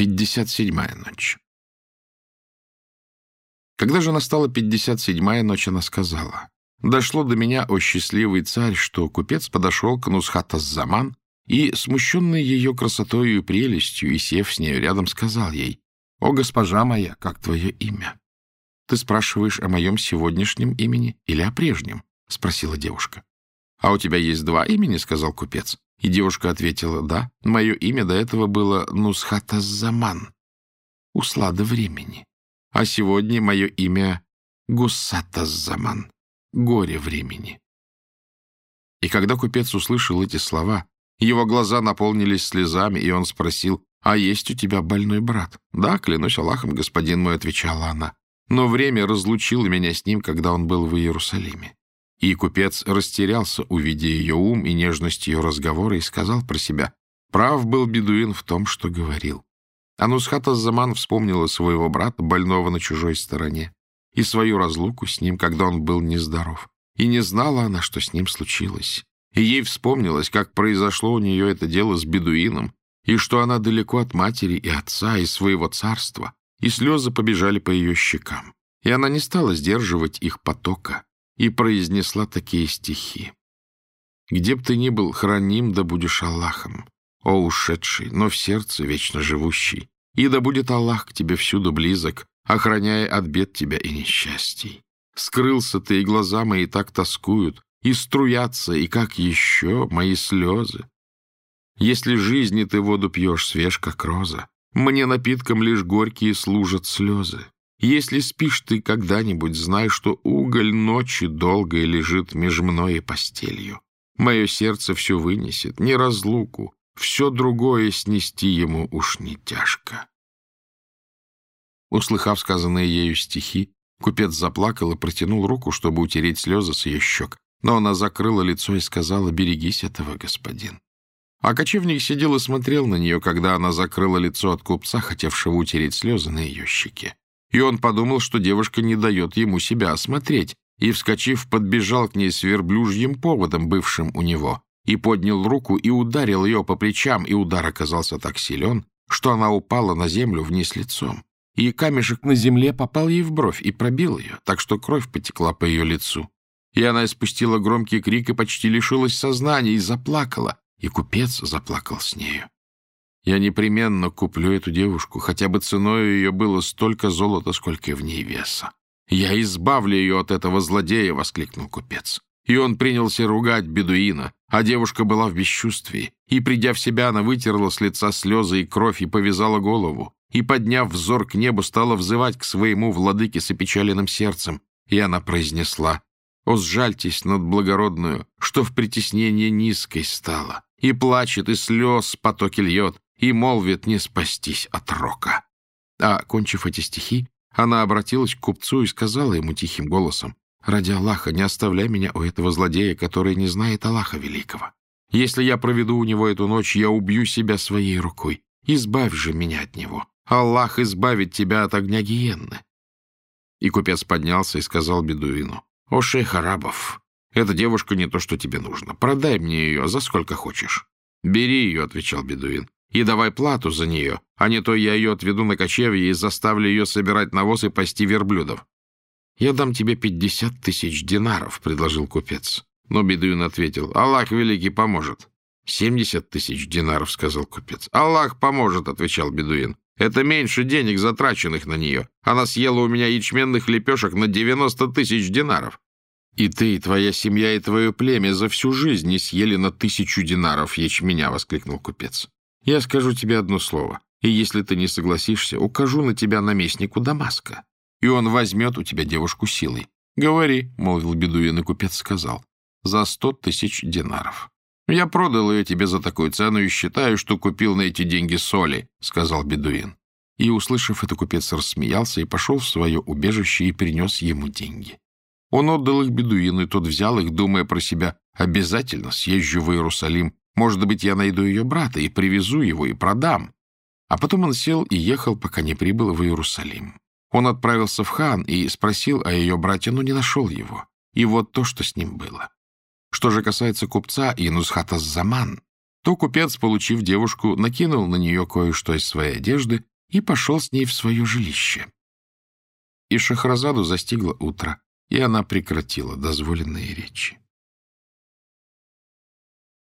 Пятьдесят седьмая ночь. Когда же настала пятьдесят седьмая ночь, она сказала, «Дошло до меня, о счастливый царь, что купец подошел к Нусхата-Заман и, смущенный ее красотою и прелестью, и сев с нею рядом, сказал ей, «О, госпожа моя, как твое имя?» «Ты спрашиваешь о моем сегодняшнем имени или о прежнем?» — спросила девушка. «А у тебя есть два имени?» — сказал купец. И девушка ответила, да, мое имя до этого было Нусхата-Заман, услада времени. А сегодня мое имя Гусата-Заман, горе времени. И когда купец услышал эти слова, его глаза наполнились слезами, и он спросил, «А есть у тебя больной брат?» «Да, клянусь Аллахом, господин мой», — отвечала она. «Но время разлучило меня с ним, когда он был в Иерусалиме». И купец растерялся, увидя ее ум и нежность ее разговора, и сказал про себя, прав был бедуин в том, что говорил. Анусхата Заман вспомнила своего брата, больного на чужой стороне, и свою разлуку с ним, когда он был нездоров. И не знала она, что с ним случилось. И ей вспомнилось, как произошло у нее это дело с бедуином, и что она далеко от матери и отца, и своего царства, и слезы побежали по ее щекам. И она не стала сдерживать их потока, и произнесла такие стихи. «Где б ты ни был, храним, да будешь Аллахом, о ушедший, но в сердце вечно живущий, и да будет Аллах к тебе всюду близок, охраняя от бед тебя и несчастий. Скрылся ты, и глаза мои так тоскуют, и струятся, и как еще мои слезы. Если жизни ты воду пьешь, свеж, как роза, мне напитком лишь горькие служат слезы. Если спишь ты когда-нибудь, знай, что уголь ночи долгой лежит меж мной и постелью. Мое сердце все вынесет, не разлуку, все другое снести ему уж не тяжко. Услыхав сказанные ею стихи, купец заплакал и протянул руку, чтобы утереть слезы с ее щек, но она закрыла лицо и сказала «Берегись этого, господин». А кочевник сидел и смотрел на нее, когда она закрыла лицо от купца, хотевшего утереть слезы на ее щеке. И он подумал, что девушка не дает ему себя осмотреть, и, вскочив, подбежал к ней с верблюжьим поводом, бывшим у него, и поднял руку и ударил ее по плечам, и удар оказался так силен, что она упала на землю вниз лицом. И камешек на земле попал ей в бровь и пробил ее, так что кровь потекла по ее лицу. И она испустила громкий крик и почти лишилась сознания, и заплакала, и купец заплакал с нею. Я непременно куплю эту девушку, хотя бы ценой ее было столько золота, сколько в ней веса. Я избавлю ее от этого злодея, — воскликнул купец. И он принялся ругать бедуина, а девушка была в бесчувствии. И, придя в себя, она вытерла с лица слезы и кровь и повязала голову. И, подняв взор к небу, стала взывать к своему владыке с опечаленным сердцем. И она произнесла, «О, сжальтесь над благородную, что в притеснение низкой стала, и плачет, и слез потоки льет, и молвит не спастись от рока. А, кончив эти стихи, она обратилась к купцу и сказала ему тихим голосом, «Ради Аллаха, не оставляй меня у этого злодея, который не знает Аллаха Великого. Если я проведу у него эту ночь, я убью себя своей рукой. Избавь же меня от него. Аллах избавит тебя от огня гиенны». И купец поднялся и сказал бедуину, «О, шейх арабов, эта девушка не то, что тебе нужно. Продай мне ее за сколько хочешь». «Бери ее», — отвечал бедуин, и давай плату за нее, а не то я ее отведу на кочевье и заставлю ее собирать навоз и пасти верблюдов. «Я дам тебе пятьдесят тысяч динаров», — предложил купец. Но Бедуин ответил, «Аллах великий поможет». «Семьдесят тысяч динаров», — сказал купец. «Аллах поможет», — отвечал Бедуин. «Это меньше денег, затраченных на нее. Она съела у меня ячменных лепешек на девяносто тысяч динаров». «И ты, и твоя семья, и твое племя за всю жизнь не съели на тысячу динаров ячменя», — воскликнул купец. Я скажу тебе одно слово, и если ты не согласишься, укажу на тебя наместнику Дамаска, и он возьмет у тебя девушку силой. — Говори, — молвил бедуин, и купец сказал, — за сто тысяч динаров. — Я продал ее тебе за такую цену и считаю, что купил на эти деньги соли, — сказал бедуин. И, услышав это, купец рассмеялся и пошел в свое убежище и принес ему деньги. Он отдал их бедуину, и тот взял их, думая про себя, обязательно съезжу в Иерусалим может быть, я найду ее брата и привезу его и продам. А потом он сел и ехал, пока не прибыл в Иерусалим. Он отправился в хан и спросил о ее брате, но не нашел его. И вот то, что с ним было. Что же касается купца и Нусхата Заман, то купец, получив девушку, накинул на нее кое-что из своей одежды и пошел с ней в свое жилище. И Шахразаду застигло утро, и она прекратила дозволенные речи.